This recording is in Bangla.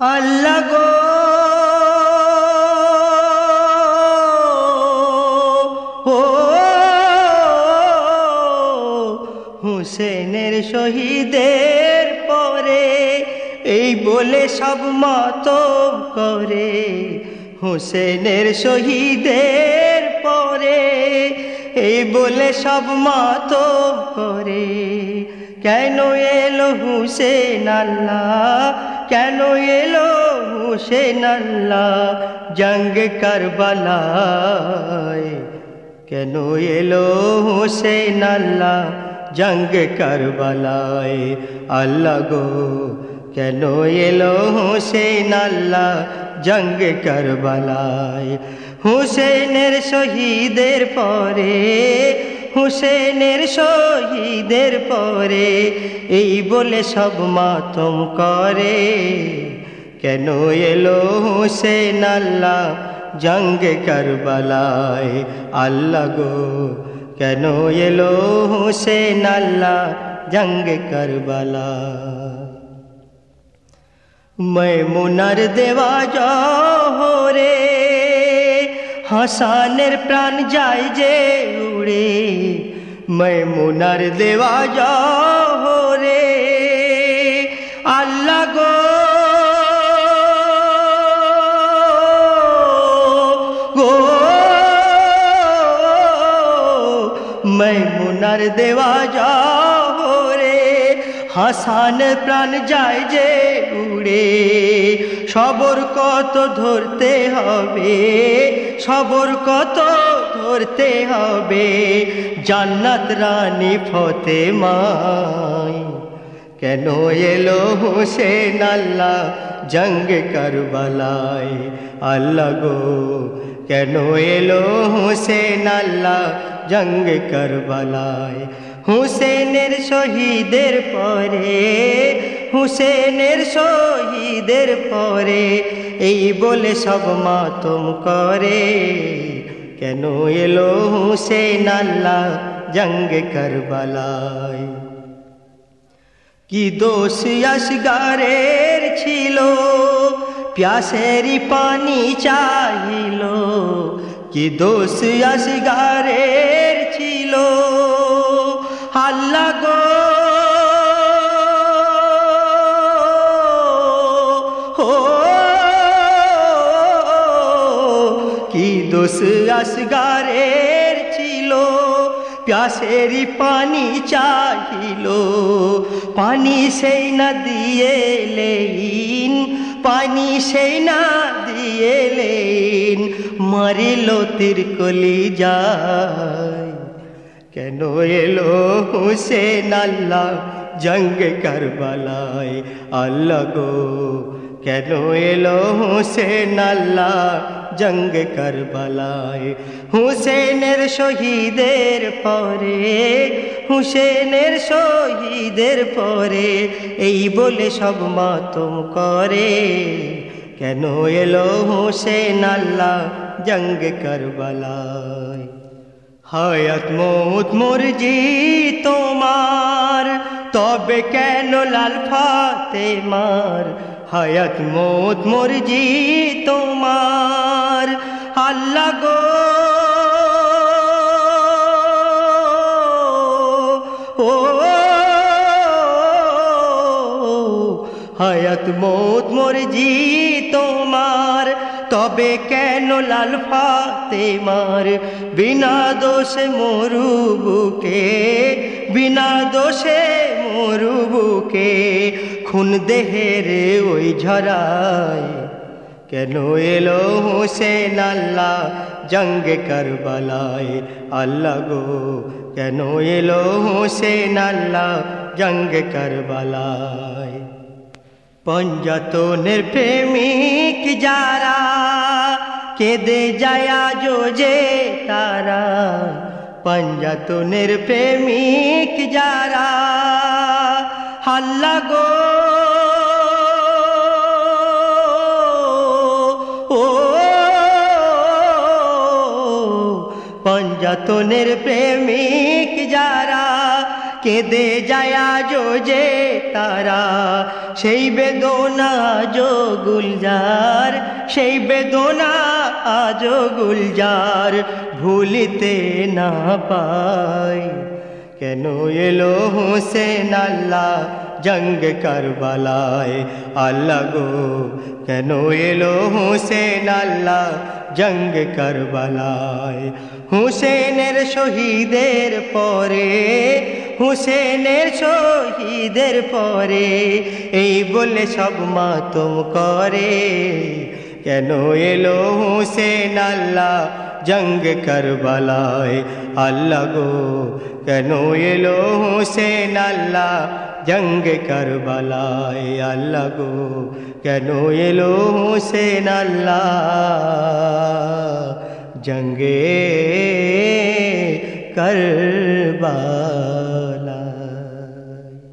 আল্লাহ গো। হুসেনের শহীদের পরে এই বলে সব মাতব করে। হুসেনের শহীদের পরে এই বলে সব মাতব করে। কেন এলো হুসেন আল্লাহ? কেন এলো হুসেন আল্লাহ? জঙ্গ করবালায় কেন এলো হুসেন আল্লাহ? জঙ্গ করবালায় আল্লাহ গো, কেন এলো হুসেন আল্লাহ? জঙ্গ করবালায় হুসেনের শহীদের পরে হুসেনের শহীদের পরে, এই বলে সব মাতম করে। কেন এলো হুসেন আল্লাহ জঙ্গ করবালায়? আল্লাহ গো, কেন এলো হুসেন আল্লাহ জঙ্গ করবালায়? মুনার দেওয়া জহরে হাসানের প্রাণ যায় যে উড়ে মুনার দেওয়া জহরে আল্লাহ গো গো মুনার দেওয়া হাসান প্রাণ যায় যে উড়ে, সবর কত ধরতে হবে, সবর কত ধরতে হবে, জান্নাত রানী ফতে মাই কেন এলো হোসেন আল্লাহ জঙ্গ করবালায়? আল্লাহ গো, কেন এলো হোসেন আল্লাহ জঙ্গ করবালায়? হুসেনের শহীদের পরে, হুসেনের শহীদের পরে, এই বলে সব মাতম করে। কেন এলো হুসেন আল্লাহ জঙ্গ করবালায়? কি দোষ আসগারের ছিল? প্যাসেরি পানি চাইল কি দোষ আসগারের ছিল? দোষ আসগারের ছিল প্যাসেরি পানি চাহিল। পানি সেই না দিয়ে লেইন পানি সেই না দিয়ে লেইন মারিল তিরকলি যায় কেন এলো হুসেন আল্লাহ জঙ্গ করবালায়? আল্লাহ গো, কেন এলো হুসেন আল্লাহ জঙ্গ করবালায়। হুসেনের শহীদের পরে, হুসেনের শহীদের পরে এই বলে সব মাতম করে। কেন এলো হুসেন আল্লাহ জঙ্গ করবালায়? হায়াত মৌত মরজি তোমার, তবে কেন লাল ফাতে মার হায়াত মৌত মরজি তোমার। আল্লাহ গো। ও, হায়াত মৌত মরজি তোমার। তবে কেন লাল ফাতে মার? বিনা দোষে মরুবুকে, বিনা দোষে মরুবুকে। খুন দেহের ওই ঝরায়। কেন এলো হোসেন আল্লাহ জঙ্গ করবালায়? আল্লাহ গো, কেন এলো হোসেন আল্লাহ জঙ্গ করবালায়? পঞ্জতনের প্রেমিক যারা, কেঁদে যায় যে তারা। পঞ্জতনের প্রেমিক যারা হাল্লা গো। ও পঞ্জতনের প্রেমিক যারা কেঁদে যায় আজো যে তারা, সেই বেদনা যো গুলজার, সেই বেদনা আজও গুলজার, ভুলিতে না পাই কেন এলো হোসেন আল্লাহ? জঙ্গ করবালায়। আল্লাহ গো, কেন এলো হোসেন আল্লাহ? জঙ্গ করবালায়। হুসেনের শহীদের পরে, হুসেনের শহীদের পরে, এই বলে সব মাতম করে। কেন এলো হুসেন আল্লাহ জঙ্গ করবালায় আল্লাহ গো কেন এলো হুসেন আল্লাহ জঙ্গ করবালায় আল্লাহ গো কেন এলো হুসেন আল্লাহ জঙ্গে করবা